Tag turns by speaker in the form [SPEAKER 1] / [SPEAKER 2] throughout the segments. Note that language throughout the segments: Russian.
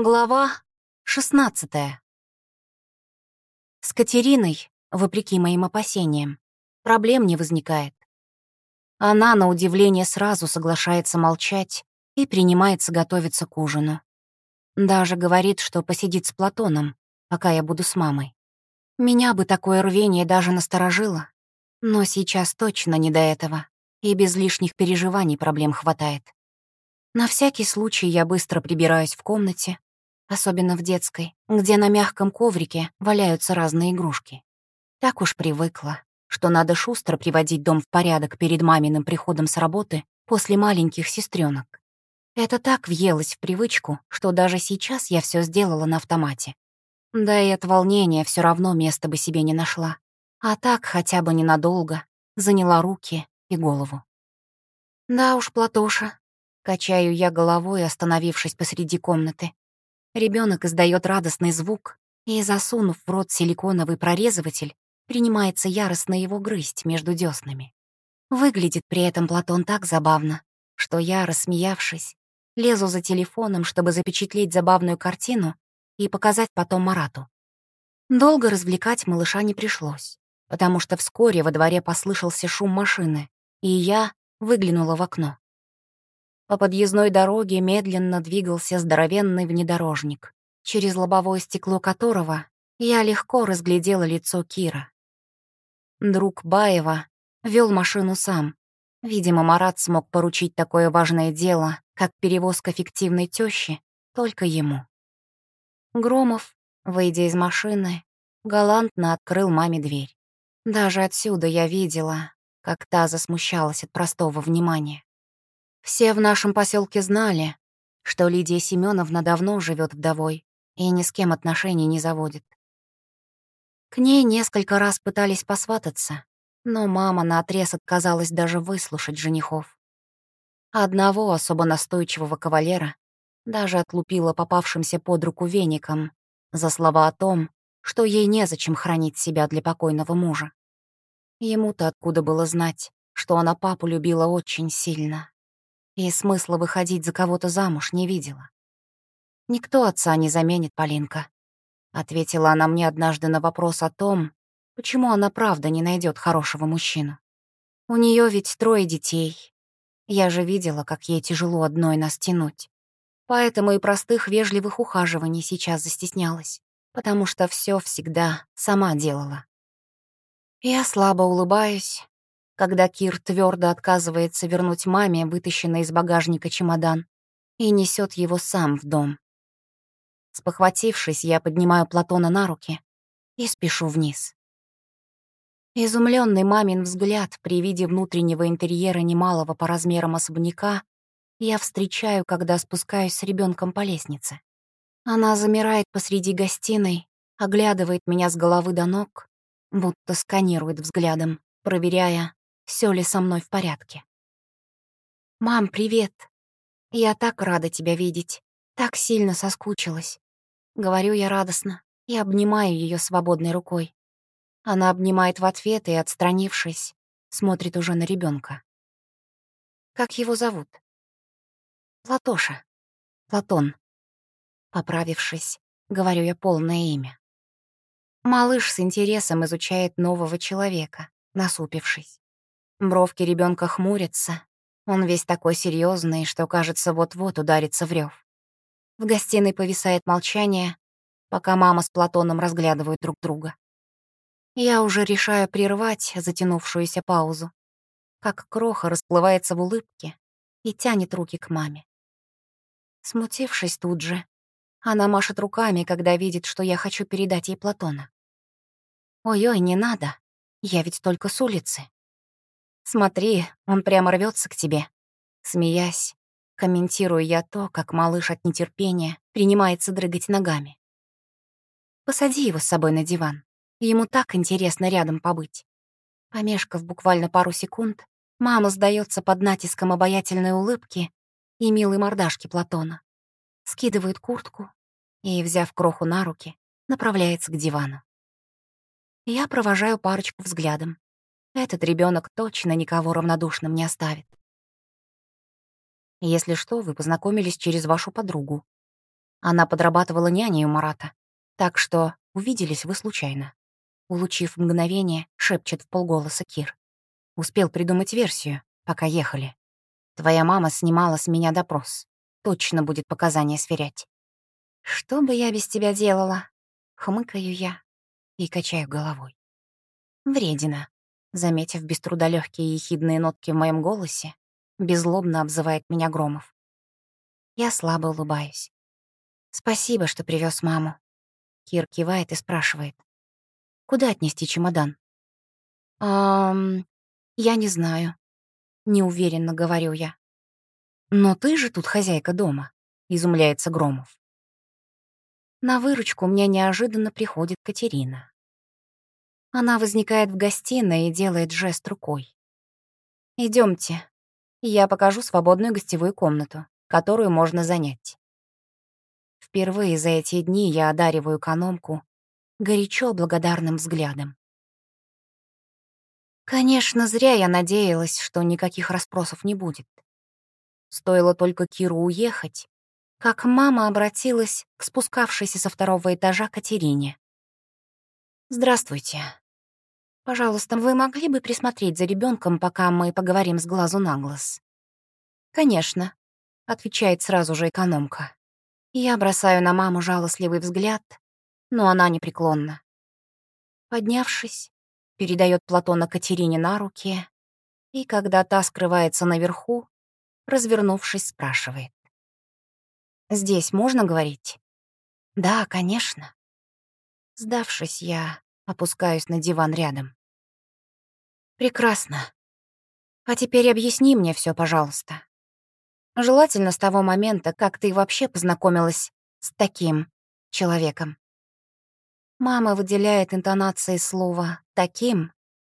[SPEAKER 1] Глава 16 С Катериной, вопреки моим опасениям, проблем не возникает. Она, на удивление, сразу соглашается молчать и принимается готовиться к ужину. Даже говорит, что посидит с Платоном, пока я буду с мамой. Меня бы такое рвение даже насторожило, но сейчас точно не до этого, и без лишних переживаний проблем хватает. На всякий случай я быстро прибираюсь в комнате, особенно в детской, где на мягком коврике валяются разные игрушки. Так уж привыкла, что надо шустро приводить дом в порядок перед маминым приходом с работы после маленьких сестренок. Это так въелось в привычку, что даже сейчас я все сделала на автомате. Да и от волнения все равно места бы себе не нашла. А так хотя бы ненадолго заняла руки и голову. Да уж, Платоша, качаю я головой, остановившись посреди комнаты. Ребенок издает радостный звук и, засунув в рот силиконовый прорезыватель, принимается яростно его грызть между деснами. Выглядит при этом Платон так забавно, что я, рассмеявшись, лезу за телефоном, чтобы запечатлеть забавную картину и показать потом Марату. Долго развлекать малыша не пришлось, потому что вскоре во дворе послышался шум машины, и я выглянула в окно. По подъездной дороге медленно двигался здоровенный внедорожник, через лобовое стекло которого я легко разглядела лицо Кира. Друг Баева вел машину сам. Видимо, Марат смог поручить такое важное дело, как перевозка фиктивной тещи, только ему. Громов, выйдя из машины, галантно открыл маме дверь. Даже отсюда я видела, как та засмущалась от простого внимания. Все в нашем поселке знали, что Лидия Семеновна давно живет вдовой и ни с кем отношений не заводит. К ней несколько раз пытались посвататься, но мама наотрез отказалась даже выслушать женихов. Одного особо настойчивого кавалера даже отлупила попавшимся под руку веником за слова о том, что ей незачем хранить себя для покойного мужа. Ему-то откуда было знать, что она папу любила очень сильно и смысла выходить за кого-то замуж не видела. «Никто отца не заменит, Полинка», — ответила она мне однажды на вопрос о том, почему она правда не найдет хорошего мужчину. У нее ведь трое детей. Я же видела, как ей тяжело одной нас тянуть. Поэтому и простых вежливых ухаживаний сейчас застеснялась, потому что все всегда сама делала. Я слабо улыбаюсь, когда Кир твердо отказывается вернуть маме вытащенный из багажника чемодан и несет его сам в дом. Спохватившись, я поднимаю Платона на руки и спешу вниз. Изумленный мамин взгляд при виде внутреннего интерьера немалого по размерам особняка я встречаю, когда спускаюсь с ребенком по лестнице. Она замирает посреди гостиной, оглядывает меня с головы до ног, будто сканирует взглядом, проверяя, все ли со мной в порядке. «Мам, привет! Я так рада тебя видеть, так сильно соскучилась», — говорю я радостно и обнимаю ее свободной рукой. Она обнимает в ответ и, отстранившись, смотрит уже на ребенка. «Как его зовут?» «Платоша. Платон». Поправившись, говорю я полное имя. Малыш с интересом изучает нового человека, насупившись. Бровки ребенка хмурятся. Он весь такой серьезный, что, кажется, вот-вот ударится в рев. В гостиной повисает молчание, пока мама с Платоном разглядывают друг друга. Я уже решаю прервать затянувшуюся паузу, как кроха расплывается в улыбке и тянет руки к маме. Смутившись тут же, она машет руками, когда видит, что я хочу передать ей Платона. «Ой-ой, не надо, я ведь только с улицы». Смотри, он прямо рвется к тебе. Смеясь, комментирую я то, как малыш от нетерпения принимается дрыгать ногами. Посади его с собой на диван. Ему так интересно рядом побыть. Помешкав буквально пару секунд, мама сдается под натиском обаятельной улыбки и милой мордашки Платона. Скидывает куртку и, взяв кроху на руки, направляется к дивану. Я провожаю парочку взглядом. Этот ребенок точно никого равнодушным не оставит. Если что, вы познакомились через вашу подругу. Она подрабатывала няней у Марата, так что увиделись вы случайно. Улучив мгновение, шепчет в полголоса Кир. Успел придумать версию, пока ехали. Твоя мама снимала с меня допрос. Точно будет показания сверять. Что бы я без тебя делала? Хмыкаю я и качаю головой. Вредина, заметив без труда легкие ехидные нотки в моем голосе, беззлобно обзывает меня Громов. Я слабо улыбаюсь. Спасибо, что привез маму. Кир кивает и спрашивает. Куда отнести чемодан? Эм, я не знаю. Неуверенно говорю я. Но ты же тут хозяйка дома, изумляется Громов. На выручку мне неожиданно приходит Катерина. Она возникает в гостиной и делает жест рукой. Идемте, я покажу свободную гостевую комнату, которую можно занять. Впервые за эти дни я одариваю экономку горячо благодарным взглядом. Конечно, зря я надеялась, что никаких расспросов не будет. Стоило только Киру уехать, как мама обратилась к спускавшейся со второго этажа Катерине. «Здравствуйте. Пожалуйста, вы могли бы присмотреть за ребенком, пока мы поговорим с глазу на глаз?» «Конечно», — отвечает сразу же экономка. Я бросаю на маму жалостливый взгляд, но она непреклонна. Поднявшись, передает Платона Катерине на руки, и когда та скрывается наверху, развернувшись, спрашивает. «Здесь можно говорить?» «Да, конечно». Сдавшись, я опускаюсь на диван рядом. «Прекрасно. А теперь объясни мне все, пожалуйста. Желательно с того момента, как ты вообще познакомилась с таким человеком. Мама выделяет интонации слова «таким»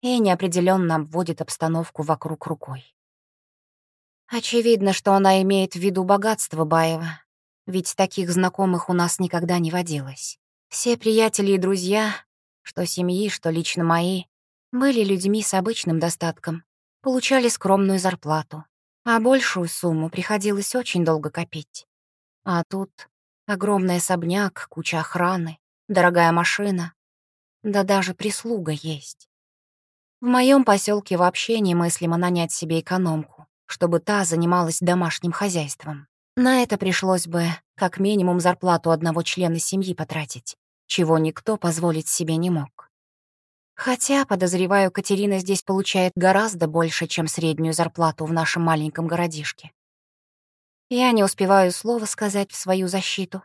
[SPEAKER 1] и неопределенно обводит обстановку вокруг рукой. Очевидно, что она имеет в виду богатство Баева, ведь таких знакомых у нас никогда не водилось. Все приятели и друзья, что семьи, что лично мои, были людьми с обычным достатком, получали скромную зарплату, а большую сумму приходилось очень долго копить. А тут огромный особняк, куча охраны, дорогая машина. Да даже прислуга есть. В моем поселке вообще немыслимо нанять себе экономку, чтобы та занималась домашним хозяйством. На это пришлось бы как минимум зарплату одного члена семьи потратить, чего никто позволить себе не мог. Хотя, подозреваю, Катерина здесь получает гораздо больше, чем среднюю зарплату в нашем маленьком городишке. Я не успеваю слова сказать в свою защиту,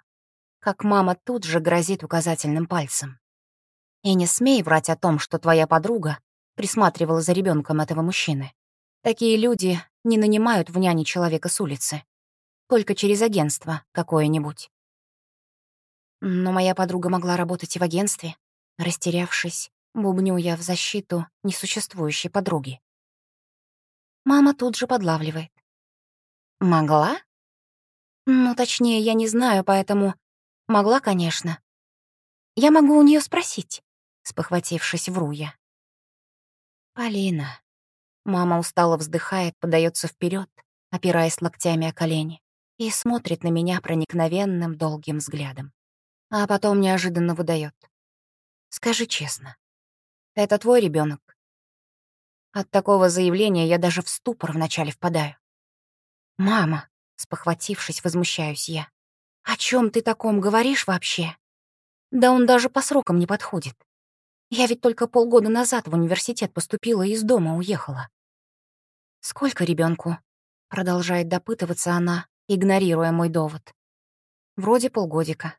[SPEAKER 1] как мама тут же грозит указательным пальцем. И не смей врать о том, что твоя подруга присматривала за ребенком этого мужчины. Такие люди не нанимают в няне человека с улицы, только через агентство какое-нибудь. Но моя подруга могла работать и в агентстве. Растерявшись, Бубню я в защиту несуществующей подруги. Мама тут же подлавливает. «Могла?» «Ну, точнее, я не знаю, поэтому...» «Могла, конечно». «Я могу у нее спросить», — спохватившись, вру я. «Полина». Мама устало вздыхает, подается вперед, опираясь локтями о колени, и смотрит на меня проникновенным долгим взглядом. А потом неожиданно выдает. «Скажи честно, это твой ребенок. От такого заявления я даже в ступор вначале впадаю. «Мама», — спохватившись, возмущаюсь я, «о чем ты таком говоришь вообще? Да он даже по срокам не подходит. Я ведь только полгода назад в университет поступила и из дома уехала». «Сколько ребенку? продолжает допытываться она, игнорируя мой довод. «Вроде полгодика».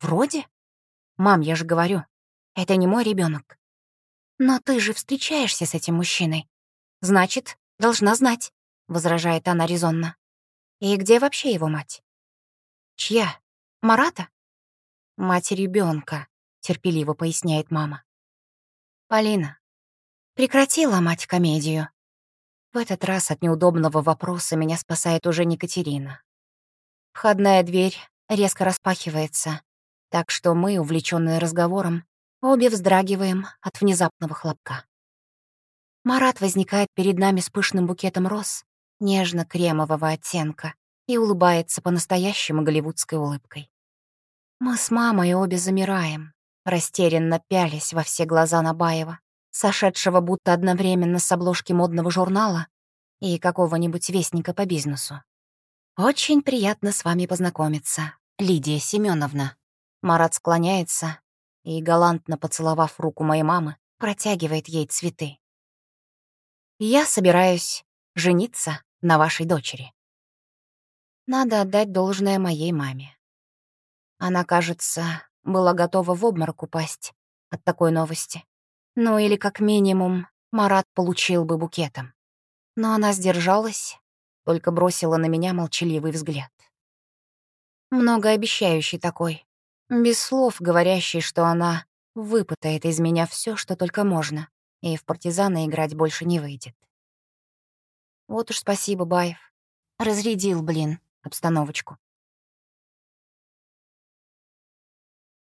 [SPEAKER 1] «Вроде? Мам, я же говорю, это не мой ребенок. «Но ты же встречаешься с этим мужчиной. Значит, должна знать», — возражает она резонно. «И где вообще его мать?» «Чья? Марата?» «Мать ребенка, терпеливо поясняет мама. «Полина, прекрати ломать комедию». В этот раз от неудобного вопроса меня спасает уже не Катерина. Входная дверь резко распахивается, так что мы, увлечённые разговором, Обе вздрагиваем от внезапного хлопка. Марат возникает перед нами с пышным букетом роз, нежно-кремового оттенка, и улыбается по-настоящему голливудской улыбкой. Мы с мамой обе замираем, растерянно пялись во все глаза Набаева, сошедшего будто одновременно с обложки модного журнала и какого-нибудь вестника по бизнесу. «Очень приятно с вами познакомиться, Лидия Семеновна. Марат склоняется и, галантно поцеловав руку моей мамы, протягивает ей цветы. «Я собираюсь жениться на вашей дочери». Надо отдать должное моей маме. Она, кажется, была готова в обморок упасть от такой новости. Ну или, как минимум, Марат получил бы букетом. Но она сдержалась, только бросила на меня молчаливый взгляд. Многообещающий такой, без слов говорящий, что она выпытает из меня все, что только можно, и в партизана играть больше не выйдет. Вот уж спасибо, Баев. Разрядил, блин, обстановочку.